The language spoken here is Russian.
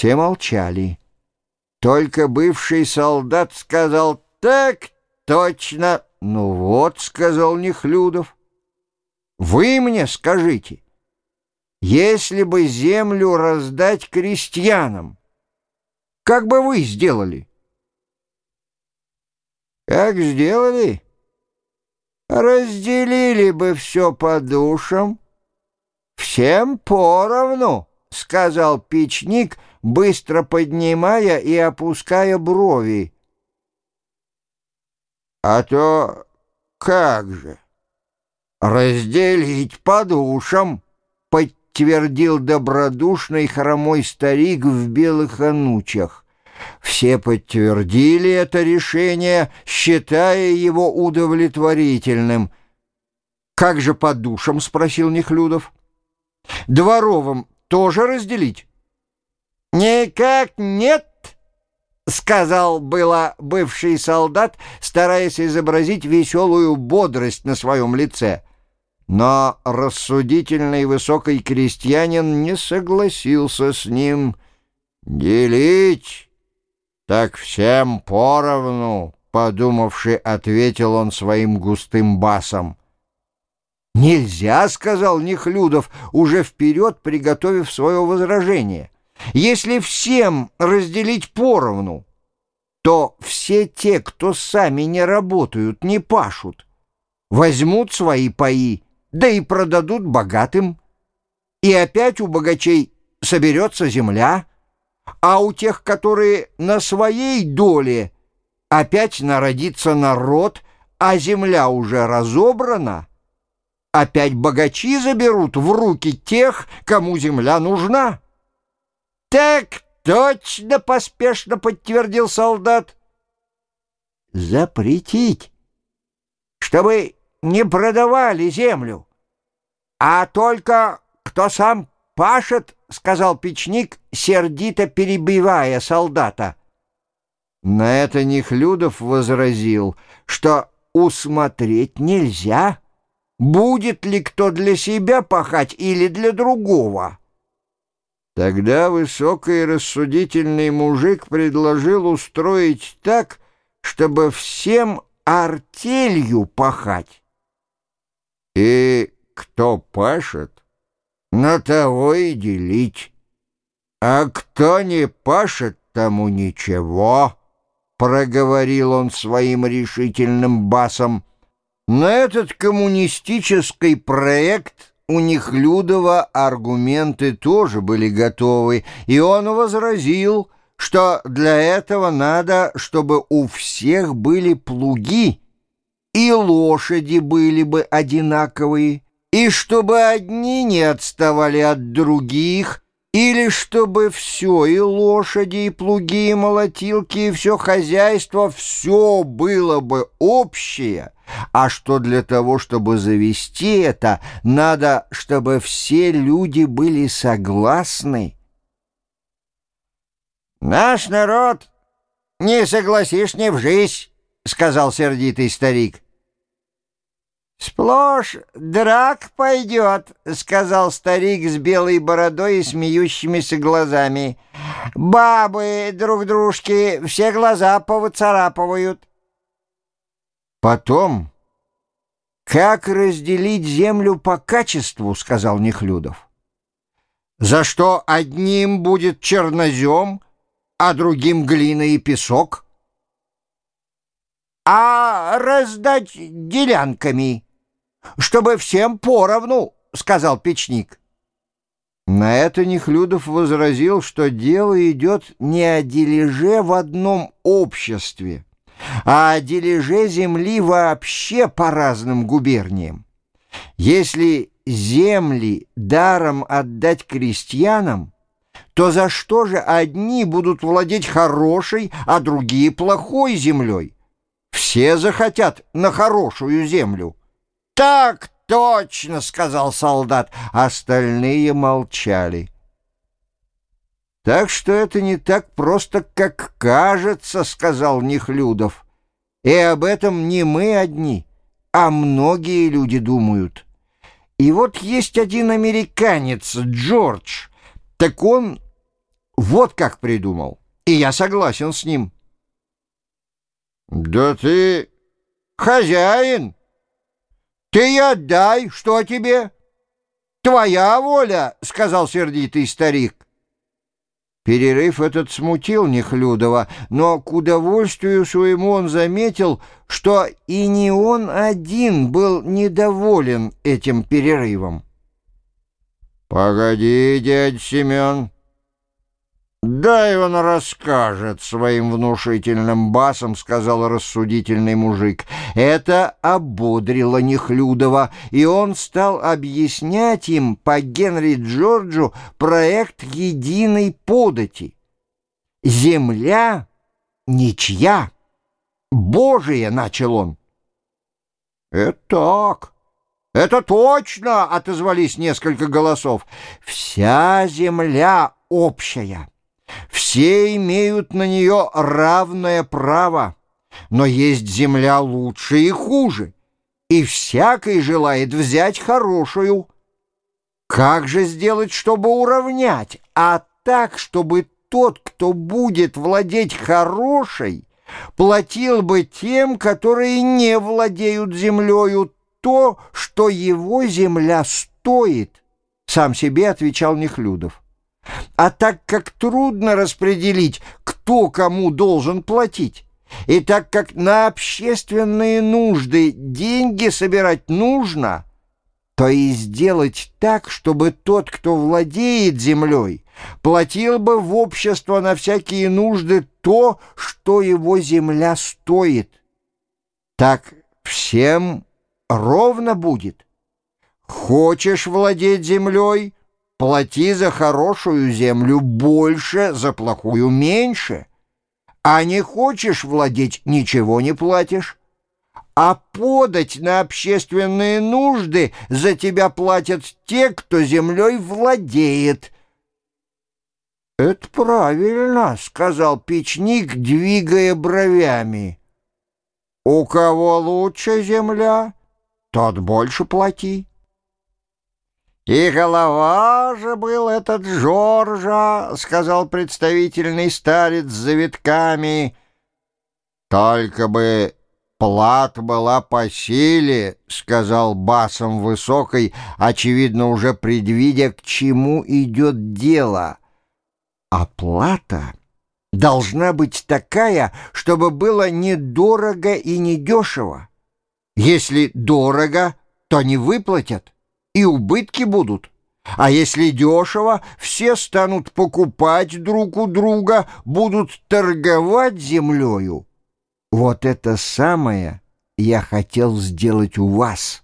Все молчали. Только бывший солдат сказал «Так точно». «Ну вот», — сказал Нехлюдов, — «вы мне скажите, если бы землю раздать крестьянам, как бы вы сделали?» «Как сделали?» «Разделили бы все по душам, всем поровну», — сказал печник, быстро поднимая и опуская брови. А то как же? Разделить по душам, подтвердил добродушный хромой старик в белых анучах. Все подтвердили это решение, считая его удовлетворительным. «Как же по душам?» — спросил Нехлюдов. «Дворовым тоже разделить?» «Никак нет!» — сказал было бывший солдат, стараясь изобразить веселую бодрость на своем лице. Но рассудительный высокий крестьянин не согласился с ним. «Делить? Так всем поровну!» — подумавши, ответил он своим густым басом. «Нельзя!» — сказал Нехлюдов, уже вперед приготовив свое возражение — если всем разделить поровну, то все те, кто сами не работают, не пашут, возьмут свои паи, да и продадут богатым. И опять у богачей соберется земля, а у тех, которые на своей доле, опять народится народ, а земля уже разобрана, опять богачи заберут в руки тех, кому земля нужна. «Так точно!» — поспешно подтвердил солдат. «Запретить, чтобы не продавали землю, а только кто сам пашет, — сказал печник, сердито перебивая солдата. На это Нехлюдов возразил, что усмотреть нельзя, будет ли кто для себя пахать или для другого. Тогда высокий рассудительный мужик предложил устроить так, чтобы всем артелью пахать. И кто пашет, на того и делить. А кто не пашет, тому ничего, — проговорил он своим решительным басом. На этот коммунистический проект у них Людова аргументы тоже были готовы, и он возразил, что для этого надо, чтобы у всех были плуги, и лошади были бы одинаковые, и чтобы одни не отставали от других, или чтобы все, и лошади, и плуги, и молотилки, и все хозяйство, все было бы общее — а что для того, чтобы завести это, надо, чтобы все люди были согласны. «Наш народ не согласишь ни в жизнь», — сказал сердитый старик. «Сплошь драк пойдет», — сказал старик с белой бородой и смеющимися глазами. «Бабы друг дружки все глаза повыцарапывают». Потом, как разделить землю по качеству, сказал Нехлюдов. За что одним будет чернозем, а другим глина и песок? А раздать делянками, чтобы всем поровну, сказал печник. На это Нехлюдов возразил, что дело идет не о дележе в одном обществе, а дележе земли вообще по разным губерниям. Если земли даром отдать крестьянам, то за что же одни будут владеть хорошей, а другие плохой землей? Все захотят на хорошую землю. «Так точно!» — сказал солдат. Остальные молчали. «Так что это не так просто, как кажется», — сказал Нехлюдов. «И об этом не мы одни, а многие люди думают. И вот есть один американец, Джордж, так он вот как придумал, и я согласен с ним. «Да ты хозяин! Ты и отдай, что тебе?» «Твоя воля», — сказал сердитый старик. Перерыв этот смутил Нехлюдова, но к удовольствию своему он заметил, что и не он один был недоволен этим перерывом. «Погоди, дядь Семен», «Дай он расскажет своим внушительным басом», — сказал рассудительный мужик. Это ободрило Нехлюдова, и он стал объяснять им по Генри Джорджу проект единой подати. «Земля ничья, Божия», — начал он. «Это так». «Это точно!» — отозвались несколько голосов. «Вся земля общая». Все имеют на нее равное право, но есть земля лучше и хуже, и всякий желает взять хорошую. Как же сделать, чтобы уравнять? А так, чтобы тот, кто будет владеть хорошей, платил бы тем, которые не владеют землею, то, что его земля стоит, сам себе отвечал Нехлюдов. А так как трудно распределить, кто кому должен платить, и так как на общественные нужды деньги собирать нужно, то и сделать так, чтобы тот, кто владеет землей, платил бы в общество на всякие нужды то, что его земля стоит. Так всем ровно будет. Хочешь владеть землей — Плати за хорошую землю больше, за плохую меньше. А не хочешь владеть, ничего не платишь. А подать на общественные нужды за тебя платят те, кто землей владеет. «Это правильно», — сказал печник, двигая бровями. «У кого лучше земля, тот больше плати». «И голова же был этот Жоржа», — сказал представительный старец с завитками. «Только бы плата была по силе», — сказал басом высокой, очевидно, уже предвидя, к чему идет дело. «Оплата должна быть такая, чтобы было недорого и недешево. Если дорого, то не выплатят» и убытки будут. А если дешево, все станут покупать друг у друга, будут торговать землею. Вот это самое я хотел сделать у вас».